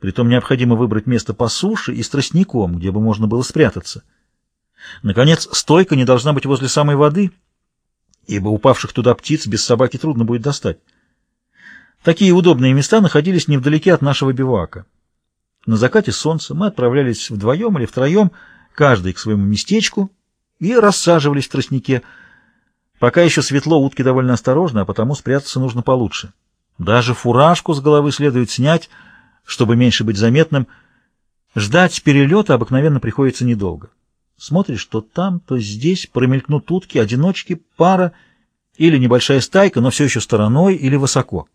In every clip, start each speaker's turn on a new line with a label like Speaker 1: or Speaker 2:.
Speaker 1: Притом необходимо выбрать место по суше и с тростником, где бы можно было спрятаться. Наконец, стойка не должна быть возле самой воды, ибо упавших туда птиц без собаки трудно будет достать. Такие удобные места находились невдалеке от нашего бивака. На закате солнца мы отправлялись вдвоем или втроем, каждый к своему местечку, и рассаживались в тростнике. Пока еще светло, утки довольно осторожны, а потому спрятаться нужно получше. Даже фуражку с головы следует снять, чтобы меньше быть заметным. Ждать перелета обыкновенно приходится недолго. Смотришь, то там, то здесь промелькнут утки, одиночки, пара или небольшая стайка, но все еще стороной или высоко.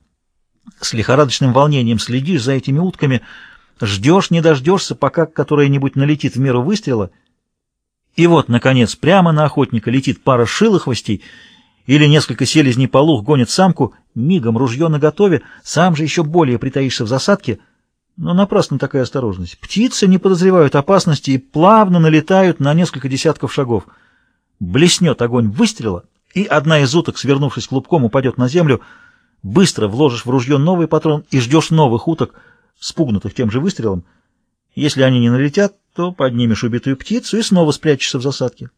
Speaker 1: С лихорадочным волнением следишь за этими утками, ждешь, не дождешься, пока которая-нибудь налетит в меру выстрела. И вот, наконец, прямо на охотника летит пара шилохвостей или несколько селезней полух гонят самку, мигом ружье наготове, сам же еще более притаишься в засадке — но напрасно такая осторожность. Птицы не подозревают опасности и плавно налетают на несколько десятков шагов. Блеснет огонь выстрела, и одна из уток, свернувшись клубком, упадет на землю. Быстро вложишь в ружье новый патрон и ждешь новых уток, спугнутых тем же выстрелом. Если они не налетят, то поднимешь убитую птицу и снова спрячешься в засадке.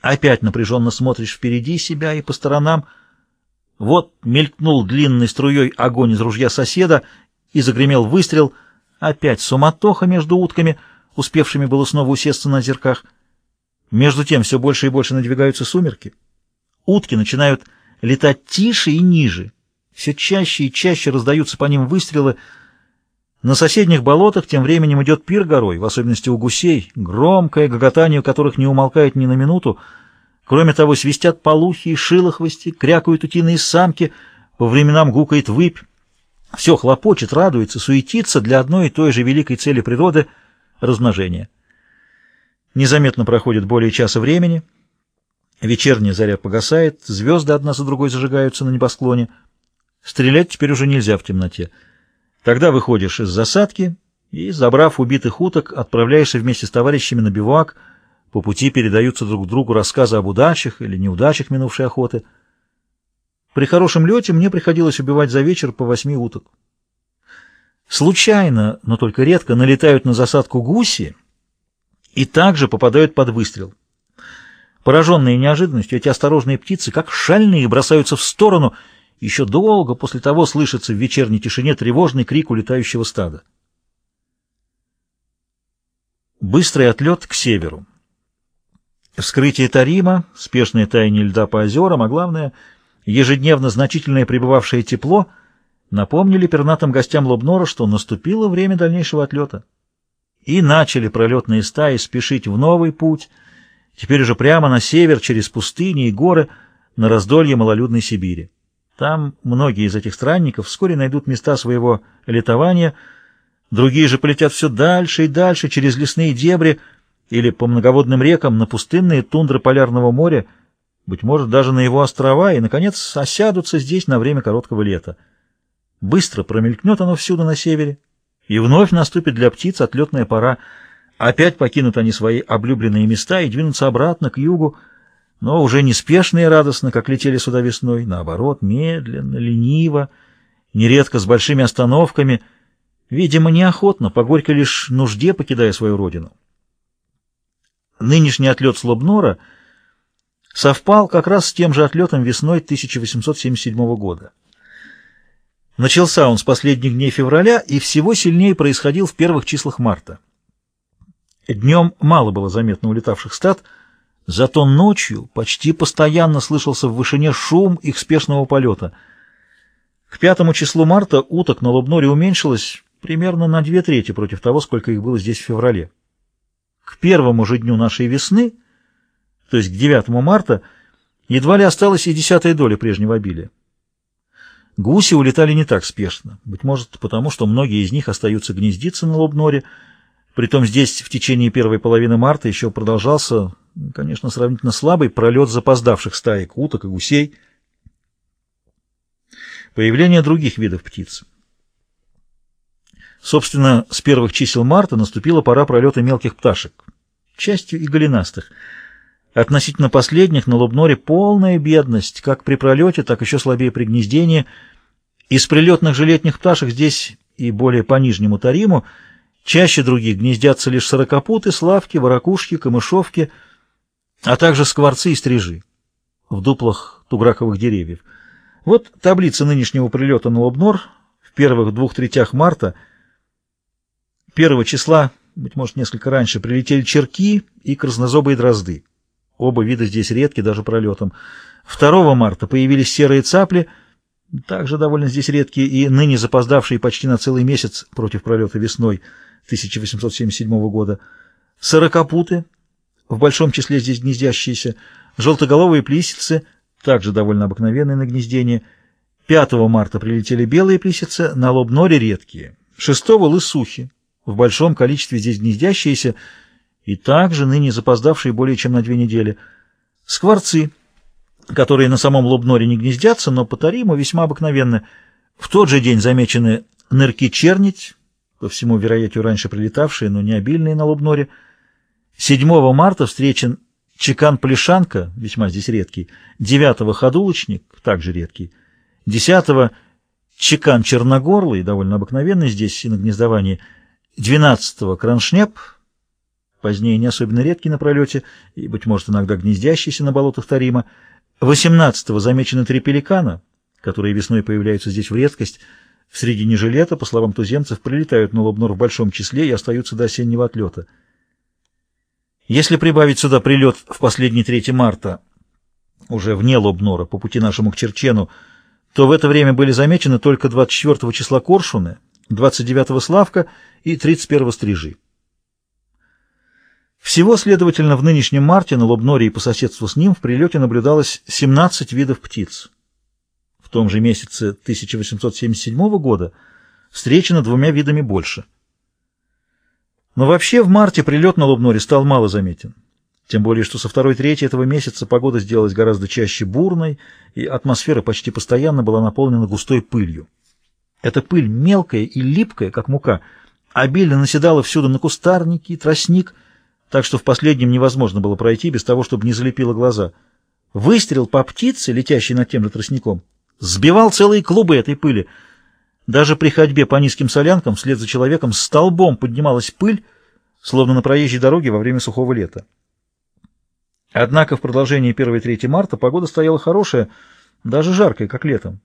Speaker 1: Опять напряженно смотришь впереди себя и по сторонам. Вот мелькнул длинной струей огонь из ружья соседа, и загремел выстрел. Опять суматоха между утками, успевшими было снова усесться на зерках. Между тем все больше и больше надвигаются сумерки. Утки начинают летать тише и ниже. Все чаще и чаще раздаются по ним выстрелы. На соседних болотах тем временем идет пир горой, в особенности у гусей, громкое гоготание которых не умолкает ни на минуту. Кроме того, свистят полухи и шилохвости, крякают утиные самки, по временам гукает выпь. Все хлопочет, радуется, суетится для одной и той же великой цели природы — размножения. Незаметно проходит более часа времени, вечерняя заря погасает, звезды одна за другой зажигаются на небосклоне. Стрелять теперь уже нельзя в темноте. Тогда выходишь из засадки и, забрав убитых уток, отправляешься вместе с товарищами на бивуак, по пути передаются друг другу рассказы об удачах или неудачах минувшей охоты — при хорошем лете мне приходилось убивать за вечер по восьми уток. Случайно, но только редко, налетают на засадку гуси и также попадают под выстрел. Пораженные неожиданностью, эти осторожные птицы, как шальные, бросаются в сторону. Еще долго после того слышится в вечерней тишине тревожный крик улетающего стада. Быстрый отлет к северу. Вскрытие Тарима, спешное таяние льда по озерам, а главное — ежедневно значительное пребывавшее тепло напомнили пернатым гостям Лобнора, что наступило время дальнейшего отлета. И начали пролетные стаи спешить в новый путь, теперь уже прямо на север, через пустыни и горы, на раздолье малолюдной Сибири. Там многие из этих странников вскоре найдут места своего летования, другие же полетят все дальше и дальше через лесные дебри или по многоводным рекам на пустынные тундры Полярного моря, быть может, даже на его острова, и, наконец, осядутся здесь на время короткого лета. Быстро промелькнет оно всюду на севере, и вновь наступит для птиц отлетная пора. Опять покинут они свои облюбленные места и двинутся обратно к югу, но уже неспешно и радостно, как летели сюда весной, наоборот, медленно, лениво, нередко с большими остановками, видимо, неохотно, по горькой лишь нужде покидая свою родину. Нынешний отлет Слобнора — совпал как раз с тем же отлетом весной 1877 года. Начался он с последних дней февраля и всего сильнее происходил в первых числах марта. Днем мало было заметно улетавших стад, зато ночью почти постоянно слышался в вышине шум их спешного полета. К пятому числу марта уток на Лобноре уменьшилось примерно на две трети против того, сколько их было здесь в феврале. К первому же дню нашей весны — то есть к 9 марта, едва ли осталось и десятая доля прежнего обилия. Гуси улетали не так спешно, быть может, потому что многие из них остаются гнездиться на Лобноре, притом здесь в течение первой половины марта еще продолжался, конечно, сравнительно слабый пролет запоздавших стаек уток и гусей. Появление других видов птиц. Собственно, с первых чисел марта наступила пора пролета мелких пташек, частью и голенастых – Относительно последних на Лубноре полная бедность, как при пролете, так еще слабее при гнездении. Из прилетных же пташек здесь и более по нижнему Тариму, чаще других гнездятся лишь сорокопуты, славки, ворокушки, камышовки, а также скворцы и стрижи в дуплах туграковых деревьев. Вот таблица нынешнего прилета на Лобнор в первых двух третях марта. Первого числа, быть может, несколько раньше, прилетели черки и краснозобые дрозды. Оба вида здесь редки, даже пролетом. 2 марта появились серые цапли, также довольно здесь редкие, и ныне запоздавшие почти на целый месяц против пролета весной 1877 года. Сорокопуты, в большом числе здесь гнездящиеся, желтоголовые плисицы, также довольно обыкновенные на гнездение. 5 марта прилетели белые плисицы, на лобноре редкие. 6 лысухи, в большом количестве здесь гнездящиеся, и также ныне запоздавшие более чем на две недели. Скворцы, которые на самом Лобноре не гнездятся, но по Тариму весьма обыкновенны. В тот же день замечены нырки-чернить, по всему вероятию раньше прилетавшие, но не обильные на Лобноре. 7 марта встречен чекан-плешанка, весьма здесь редкий, 9 ходулочник, также редкий, 10 чекан черногорлый, довольно обыкновенный здесь и на гнездовании, 12 кроншнеп, позднее не особенно редкий на пролете и, быть может, иногда гнездящийся на болотах Тарима. 18-го замечены три пеликана, которые весной появляются здесь в редкость. В середине же лета, по словам туземцев, прилетают на Лобнор в большом числе и остаются до осеннего отлета. Если прибавить сюда прилет в последний 3 марта, уже вне Лобнора, по пути нашему к Черчену, то в это время были замечены только 24 числа Коршуны, 29 Славка и 31 Стрижи. Всего, следовательно, в нынешнем марте на Лобноре и по соседству с ним в прилете наблюдалось 17 видов птиц. В том же месяце 1877 года встречено двумя видами больше. Но вообще в марте прилет на Лобноре стал мало заметен. Тем более, что со второй трети этого месяца погода сделалась гораздо чаще бурной, и атмосфера почти постоянно была наполнена густой пылью. Эта пыль мелкая и липкая, как мука, обильно наседала всюду на кустарники, тростник — так что в последнем невозможно было пройти без того, чтобы не залепило глаза. Выстрел по птице, летящей над тем же тростником, сбивал целые клубы этой пыли. Даже при ходьбе по низким солянкам вслед за человеком столбом поднималась пыль, словно на проезжей дороге во время сухого лета. Однако в продолжении 1-3 марта погода стояла хорошая, даже жаркая, как летом,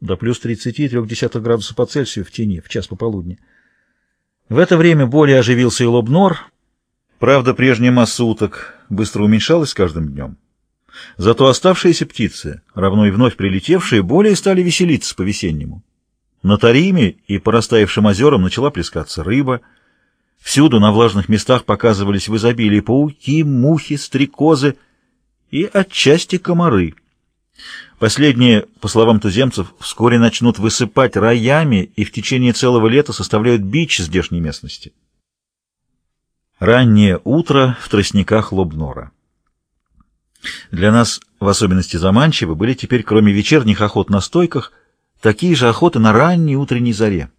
Speaker 1: до плюс 30,3 градуса по Цельсию в тени в час пополудни. В это время более оживился и Лобнор, Правда, прежняя масса уток быстро уменьшалась с каждым днем. Зато оставшиеся птицы, равно и вновь прилетевшие, более стали веселиться по-весеннему. На Тариме и по растаявшим озерам начала плескаться рыба. Всюду на влажных местах показывались в изобилии пауки, мухи, стрекозы и отчасти комары. Последние, по словам туземцев, вскоре начнут высыпать роями и в течение целого лета составляют бич здешней местности. Раннее утро в тростниках Лобнора. Для нас в особенности заманчивы были теперь, кроме вечерних охот на стойках, такие же охоты на ранней утренней заре.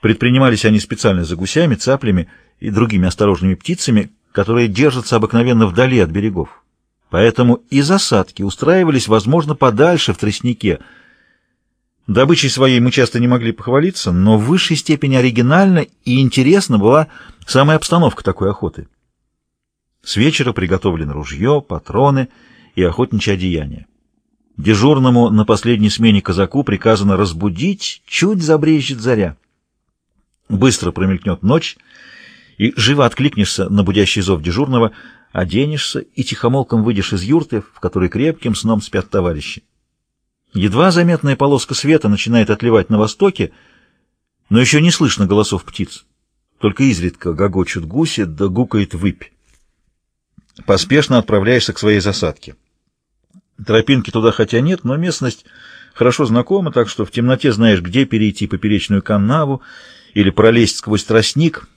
Speaker 1: Предпринимались они специально за гусями, цаплями и другими осторожными птицами, которые держатся обыкновенно вдали от берегов. Поэтому и засадки устраивались, возможно, подальше в тростнике – Добычей своей мы часто не могли похвалиться, но в высшей степени оригинальна и интересна была самая обстановка такой охоты. С вечера приготовлено ружье, патроны и охотничье одеяние. Дежурному на последней смене казаку приказано разбудить, чуть забрежет заря. Быстро промелькнет ночь, и живо откликнешься на будящий зов дежурного, оденешься и тихомолком выйдешь из юрты, в которой крепким сном спят товарищи. Едва заметная полоска света начинает отливать на востоке, но еще не слышно голосов птиц. Только изредка гогочут гуси, да гукает выпь. Поспешно отправляешься к своей засадке. Тропинки туда хотя нет, но местность хорошо знакома, так что в темноте знаешь, где перейти поперечную канаву или пролезть сквозь тростник.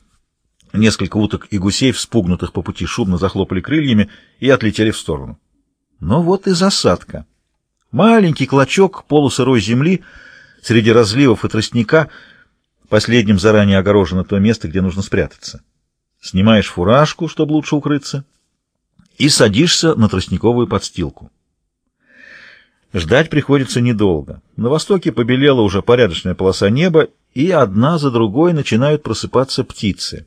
Speaker 1: Несколько уток и гусей, вспугнутых по пути, шумно захлопали крыльями и отлетели в сторону. Но вот и засадка. Маленький клочок полусырой земли среди разливов и тростника, последним заранее огорожено то место, где нужно спрятаться. Снимаешь фуражку, чтобы лучше укрыться, и садишься на тростниковую подстилку. Ждать приходится недолго. На востоке побелела уже порядочная полоса неба, и одна за другой начинают просыпаться птицы.